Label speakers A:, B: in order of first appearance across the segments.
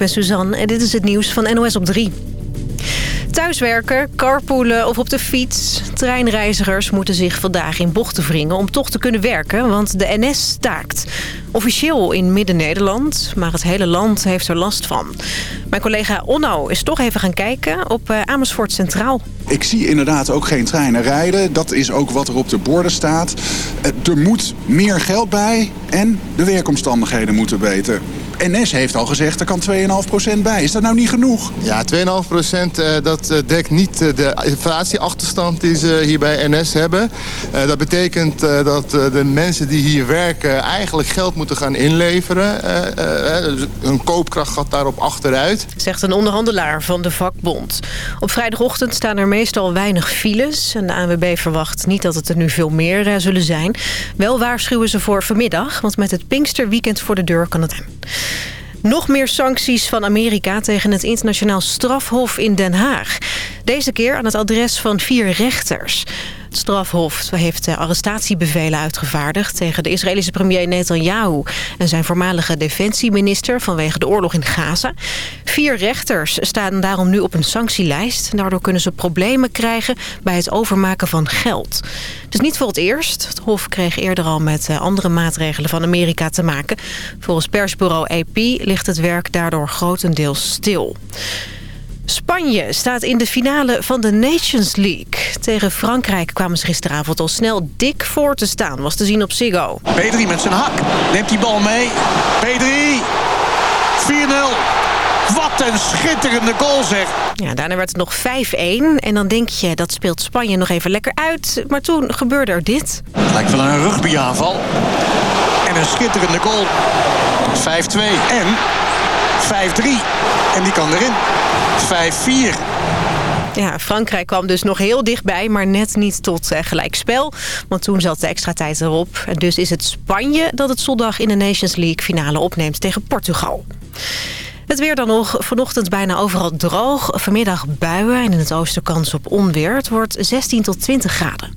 A: ben Suzanne en dit is het nieuws van NOS op 3. Thuiswerken, carpoolen of op de fiets. Treinreizigers moeten zich vandaag in bochten wringen om toch te kunnen werken, want de NS staakt. Officieel in Midden-Nederland, maar het hele land heeft er last van. Mijn collega Onno is toch even gaan kijken op eh, Amersfoort Centraal.
B: Ik zie inderdaad ook geen treinen rijden. Dat is ook wat er op de borden staat. Eh, er moet meer geld bij en de werkomstandigheden moeten beter. NS heeft al gezegd, er kan 2,5% bij. Is dat nou niet genoeg?
C: Ja, 2,5% uh, dat uh, dekt niet uh, de inflatieachterstand die ze hier bij NS hebben. Dat betekent dat de mensen die hier werken eigenlijk geld moeten gaan inleveren. dus hun koopkracht gaat daarop achteruit.
A: Zegt een onderhandelaar van de vakbond. Op vrijdagochtend staan er meestal weinig files. En de ANWB verwacht niet dat het er nu veel meer zullen zijn. Wel waarschuwen ze voor vanmiddag, want met het Pinksterweekend voor de deur kan het... Nog meer sancties van Amerika tegen het internationaal strafhof in Den Haag. Deze keer aan het adres van vier rechters. Het strafhof heeft arrestatiebevelen uitgevaardigd... tegen de Israëlische premier Netanyahu en zijn voormalige defensieminister... vanwege de oorlog in Gaza. Vier rechters staan daarom nu op een sanctielijst. Daardoor kunnen ze problemen krijgen bij het overmaken van geld. Het is niet voor het eerst. Het hof kreeg eerder al met andere maatregelen van Amerika te maken. Volgens persbureau AP ligt het werk daardoor grotendeels stil. Spanje staat in de finale van de Nations League. Tegen Frankrijk kwamen ze gisteravond al snel dik voor te staan. Was te zien op Ziggo.
D: P3 met zijn hak. Neemt die bal mee. P3. 4-0. Wat een schitterende goal zeg.
A: Ja, daarna werd het nog 5-1. En dan denk je, dat speelt Spanje nog even lekker uit. Maar toen gebeurde er dit.
D: Het lijkt wel een rugbyaanval. En een schitterende goal. 5-2 en 5-3. En die kan erin. 5-4.
A: Ja, Frankrijk kwam dus nog heel dichtbij, maar net niet tot uh, gelijkspel. Want toen zat de extra tijd erop. En dus is het Spanje dat het zondag in de Nations League finale opneemt tegen Portugal. Het weer dan nog. Vanochtend bijna overal droog. Vanmiddag buien en in het oosten kans op onweer. Het wordt 16 tot 20 graden.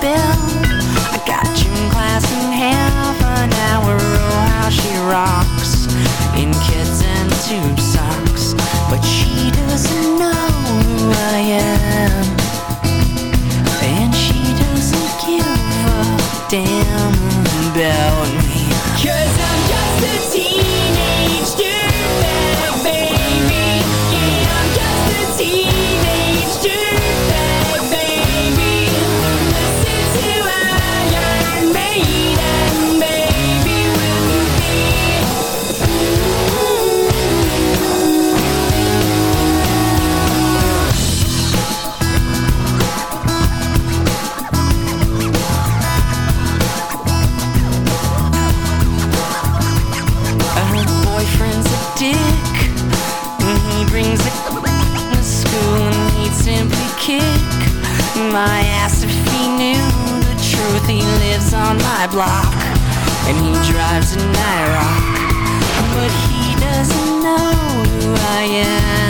E: Bell. I got gym class in half an hour. Oh, how she rocks in kids and tube socks. But she doesn't know who I am. Block and he drives an IROC. But he doesn't know who I am.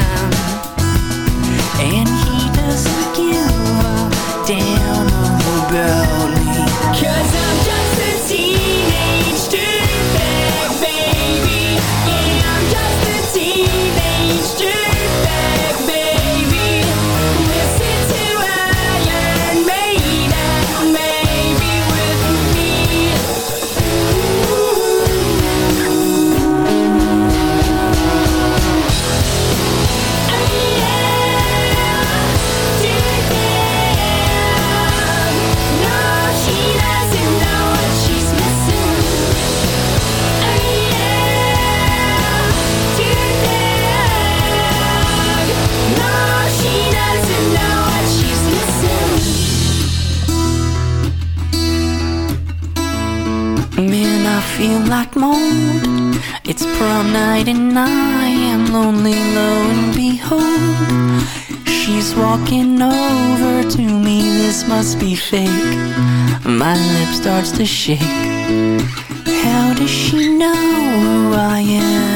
E: Feel like mold. It's prom night and I am lonely, lo and behold. She's walking over to me, this must be fake. My lip starts to shake. How does she know who I am?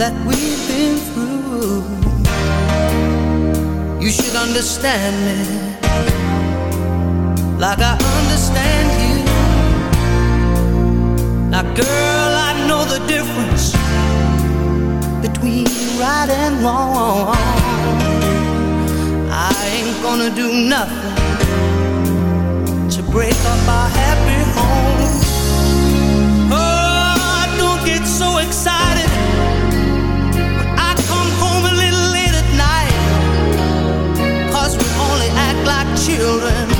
F: that we've been through. You should understand me like I understand you. Now, girl, I know the difference between right and wrong. I ain't gonna do nothing to break up our children.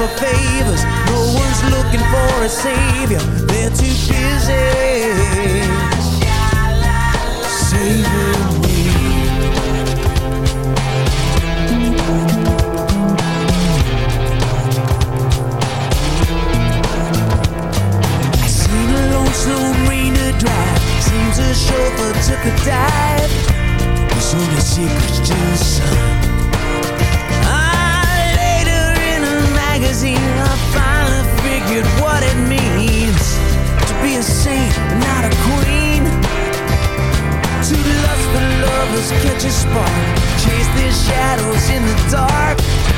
G: For favors. No one's looking for a savior. They're too busy saving me. I seen a lonesome marina drive. Seems a chauffeur took a dive. There's only secrets to the sun. Magazine, I finally figured what it means to be a saint, not a queen. Two lustful lovers catch a spark, chase their shadows in the dark.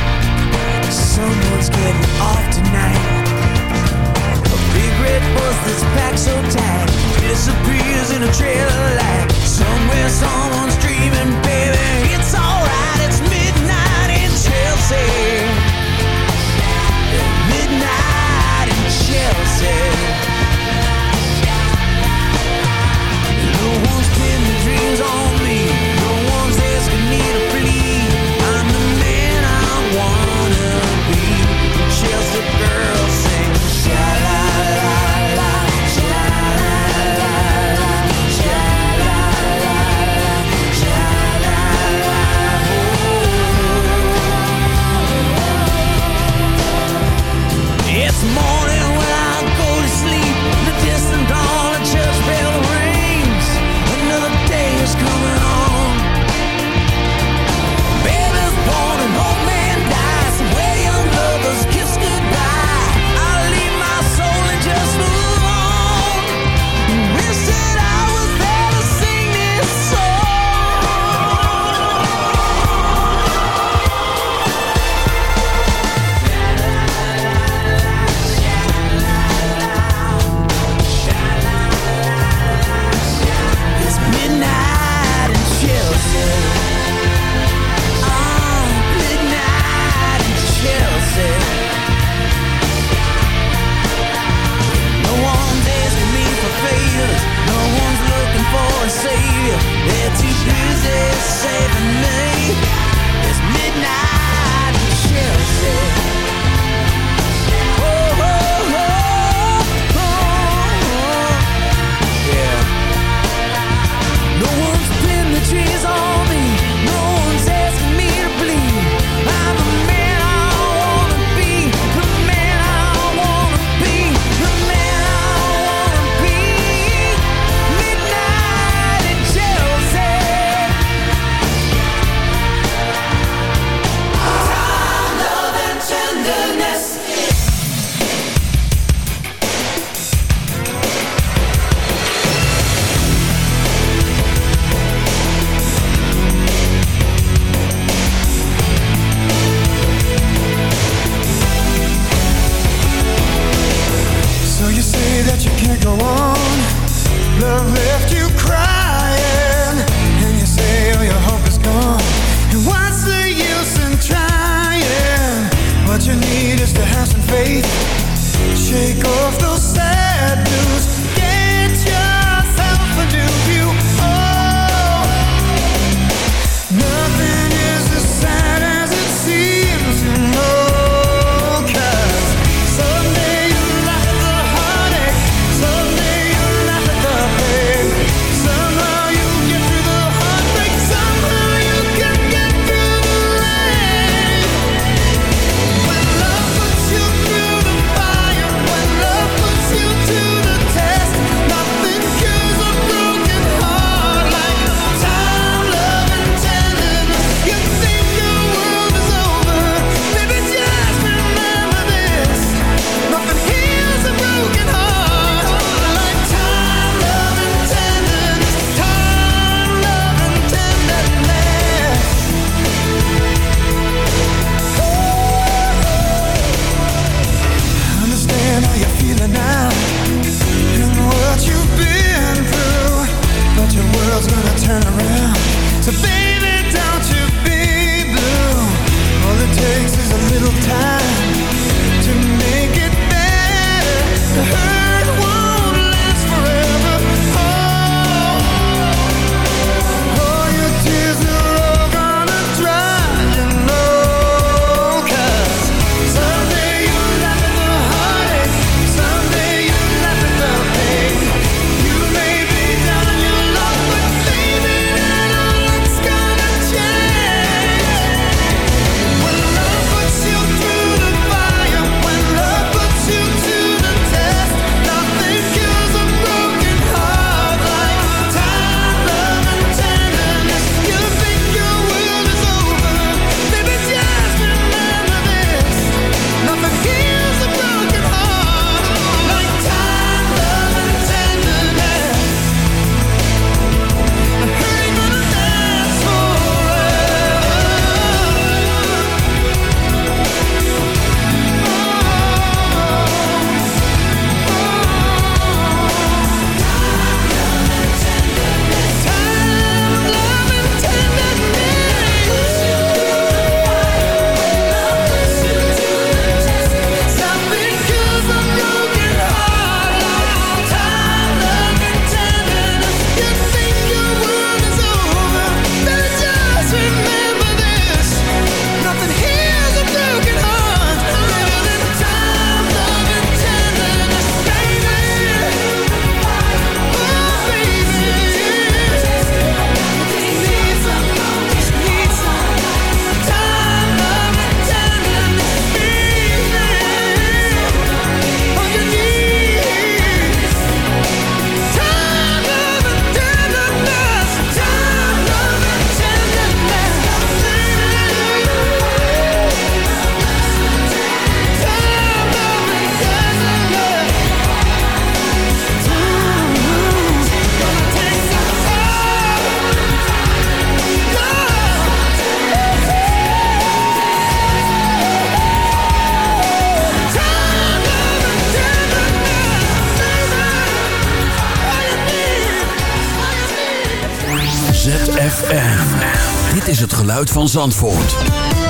H: Van Zandvoort.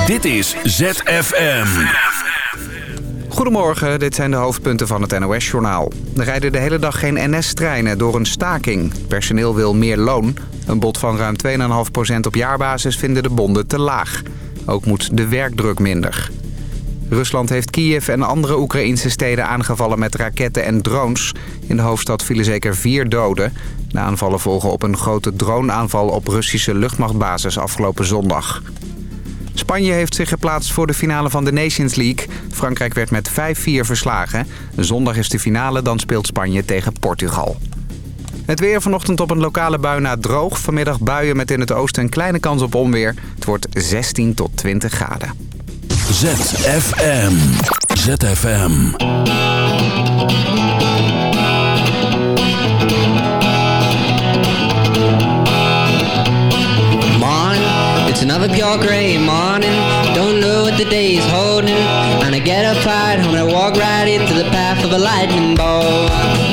H: Dit is ZFM.
I: Goedemorgen, dit zijn de hoofdpunten van het NOS-journaal. Er rijden de hele dag geen NS-treinen door een staking. Personeel wil meer loon. Een bod van ruim 2,5% op jaarbasis vinden de bonden te laag. Ook moet de werkdruk minder. Rusland heeft Kiev en andere Oekraïnse steden aangevallen met raketten en drones. In de hoofdstad vielen zeker vier doden. De aanvallen volgen op een grote droneaanval op Russische luchtmachtbasis afgelopen zondag. Spanje heeft zich geplaatst voor de finale van de Nations League. Frankrijk werd met 5-4 verslagen. Zondag is de finale, dan speelt Spanje tegen Portugal. Het weer vanochtend op een lokale bui na droog. Vanmiddag buien met in het oosten een kleine kans op onweer. Het wordt 16 tot 20 graden.
H: ZFM. ZFM.
J: Morning, it's another pure gray morning. Don't know what the day is holding. And I get up right home and I walk right into the path of a lightning bolt.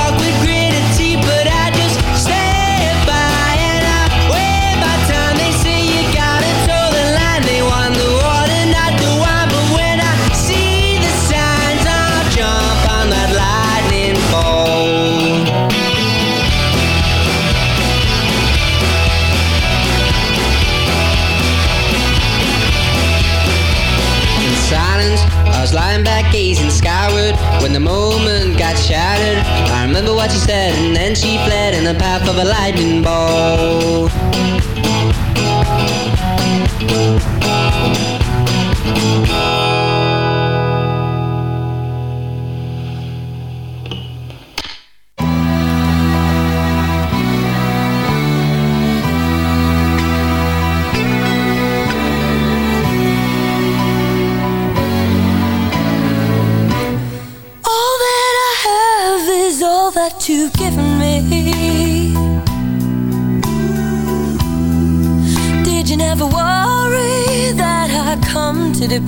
J: when the moment got shattered. I remember what she said, and then she fled in the path of a lightning bolt.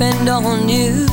K: Depend on you?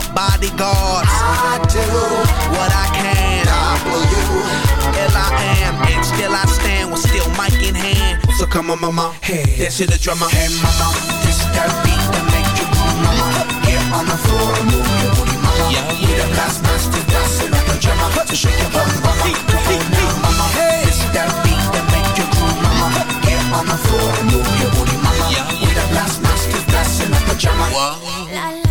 L: bodyguards. I do what I can. W L I am, and still I stand with still mic in hand. So come on, mama, hey, dance to the drummer. Hey, mama, this that beat that make you move, mama. Get on the floor and move your booty, mama. Yeah, yeah. We the blast masters, dancing like a drummer. So shake your bum, mama. Come on now, mama. Hey, this that beat that make you move, mama. Get on the floor and move your booty, mama. We the blast masters, dancing like a drummer. We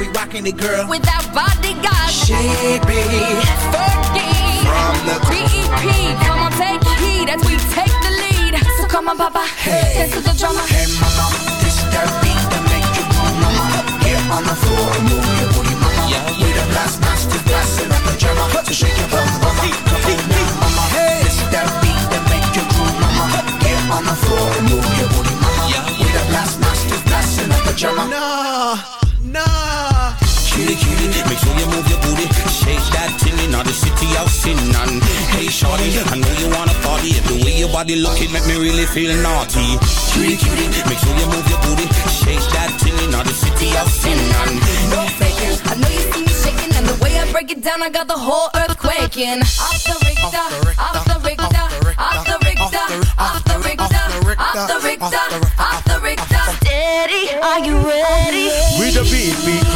L: How we rocking it, girl.
M: Without bodyguards.
L: She be
M: Fergie.
L: From the
M: BEP. Come on, take heed as we take the lead. So come on, Papa. Dance to the drama.
L: Hey mama, this that beat that make you move, mama. Get on the floor and move your booty, mama. We the blast masters, blasting up the drama. So shake your bum, mama.
N: Body looking make me really feel naughty. Cutie, cutie, make sure you move your booty. Shake that thing in the city of sin.
M: No faking. I know you see me shaking, and the way I break it down, I got the whole earth quaking. Off the Richter, off the Richter, off the Richter, off the Richter, off the Richter, off the Richter. Steady, are you ready?
O: We the beat, beat crew,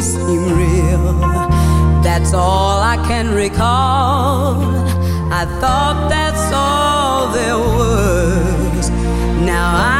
G: Seem real. That's all I can recall. I thought that's all there was. Now I